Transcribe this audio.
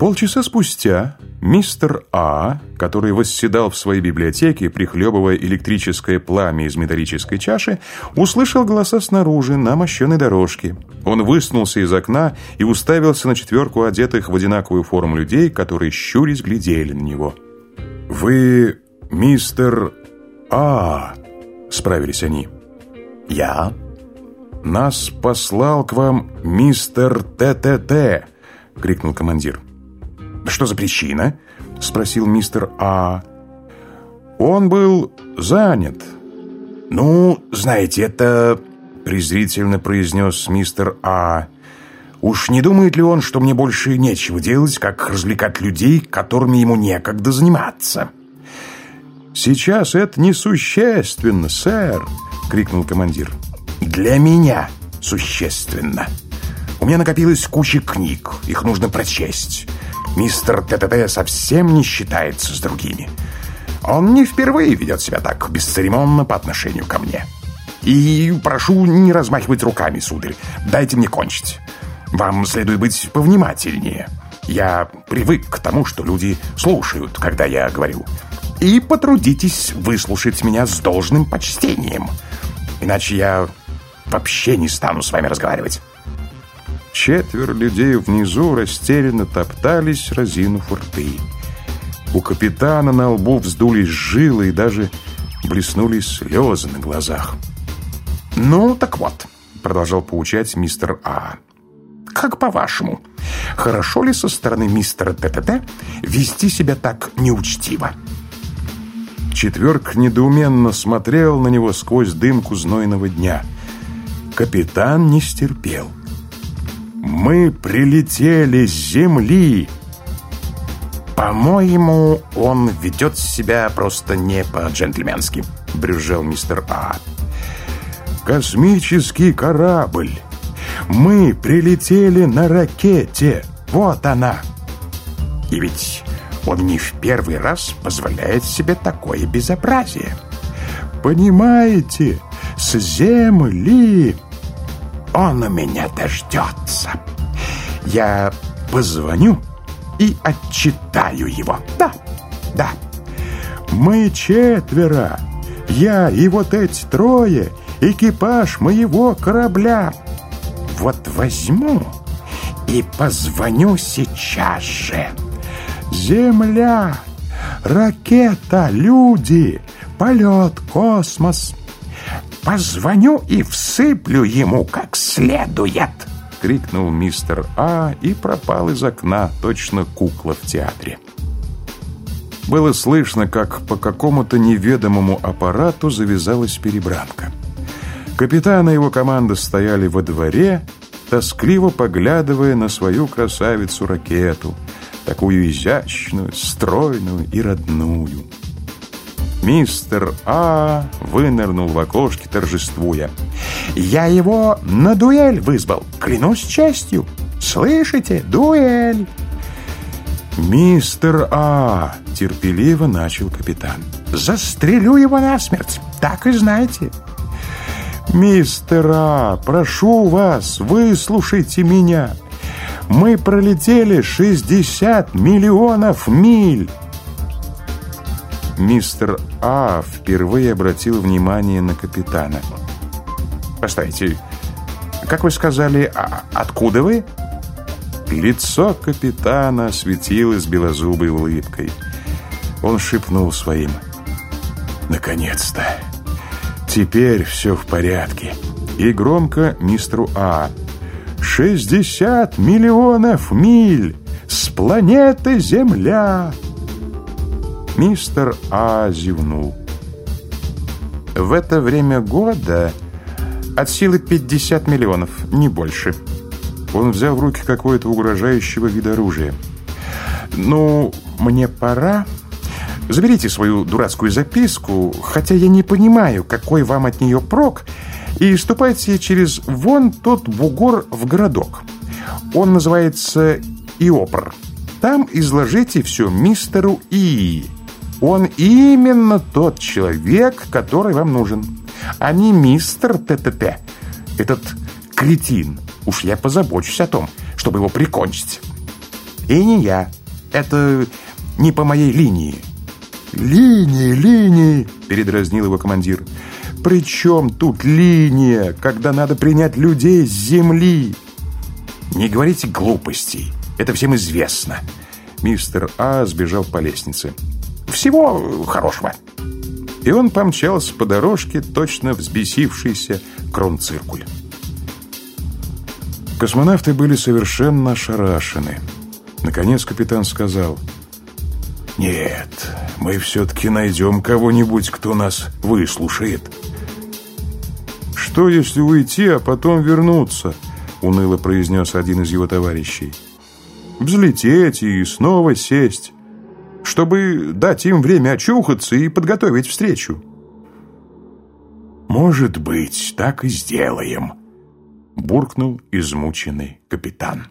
Полчаса спустя мистер А, который восседал в своей библиотеке, прихлебывая электрическое пламя из металлической чаши, услышал голоса снаружи на мощенной дорожке. Он высунулся из окна и уставился на четверку одетых в одинаковую форму людей, которые щурясь глядели на него. «Вы мистер А?» — справились они. «Я?» «Нас послал к вам мистер ТТТ!» — крикнул командир. «Что за причина?» — спросил мистер А. «Он был занят». «Ну, знаете, это...» — презрительно произнес мистер А. «Уж не думает ли он, что мне больше нечего делать, как развлекать людей, которыми ему некогда заниматься?» «Сейчас это несущественно, сэр!» — крикнул командир. «Для меня существенно. У меня накопилась куча книг, их нужно прочесть. Мистер ТТТ совсем не считается с другими. Он не впервые ведет себя так бесцеремонно по отношению ко мне. И прошу не размахивать руками, сударь. Дайте мне кончить. Вам следует быть повнимательнее. Я привык к тому, что люди слушают, когда я говорю. И потрудитесь выслушать меня с должным почтением. Иначе я вообще не стану с вами разговаривать. Четверо людей внизу растерянно топтались, разинув рты. У капитана на лбу вздулись жилы и даже блеснули слезы на глазах. «Ну, так вот», — продолжал поучать мистер А. «Как по-вашему, хорошо ли со стороны мистера ТТТ вести себя так неучтиво?» Четверка недоуменно смотрел на него сквозь дымку знойного дня. Капитан не стерпел. Мы прилетели с земли. По-моему, он ведет себя просто не по-джентльменски, брюзжал мистер А. Космический корабль. Мы прилетели на ракете. Вот она. И ведь он не в первый раз позволяет себе такое безобразие. Понимаете, с земли он у меня дождется. Я позвоню и отчитаю его. Да, да. Мы четверо. Я и вот эти трое. Экипаж моего корабля. Вот возьму и позвоню сейчас же. Земля, ракета, люди, полет, космос. Позвоню и всыплю ему как следует!» — крикнул мистер А и пропал из окна, точно кукла в театре. Было слышно, как по какому-то неведомому аппарату завязалась перебранка. Капитан и его команда стояли во дворе, тоскливо поглядывая на свою красавицу-ракету, такую изящную, стройную и родную. Мистер А вынырнул в окошке, торжествуя. «Я его на дуэль вызвал, клянусь честью. Слышите? Дуэль!» «Мистер А!» — терпеливо начал капитан. «Застрелю его насмерть, так и знаете». «Мистер А, прошу вас, выслушайте меня. Мы пролетели 60 миллионов миль. Мистер А впервые обратил внимание на капитана. «Постойте, как вы сказали, а откуда вы?» Лицо капитана осветилось белозубой улыбкой. Он шепнул своим. «Наконец-то! Теперь все в порядке!» И громко мистеру А. «Шестьдесят миллионов миль! С планеты Земля!» Мистер А зевнул. В это время года от силы 50 миллионов, не больше. Он взял в руки какое-то угрожающего вида оружия. «Ну, мне пора. Заберите свою дурацкую записку, хотя я не понимаю, какой вам от нее прок, и ступайте через вон тот бугор в городок. Он называется Иопр. Там изложите все мистеру И. Он именно тот человек, который вам нужен, а не мистер ТТТ. Этот кретин. Уж я позабочусь о том, чтобы его прикончить. И не я. Это не по моей линии. «Линии, линии!» – передразнил его командир. «При чем тут линия, когда надо принять людей с земли?» «Не говорите глупостей, это всем известно». Мистер А сбежал по лестнице. «Всего хорошего!» И он помчался по дорожке, точно взбесившийся кронциркуль. Космонавты были совершенно ошарашены. Наконец капитан сказал, «Нет, мы все-таки найдем кого-нибудь, кто нас выслушает». «Что, если уйти, а потом вернуться?» уныло произнес один из его товарищей. «Взлететь и снова сесть, чтобы дать им время очухаться и подготовить встречу». «Может быть, так и сделаем», буркнул измученный капитан.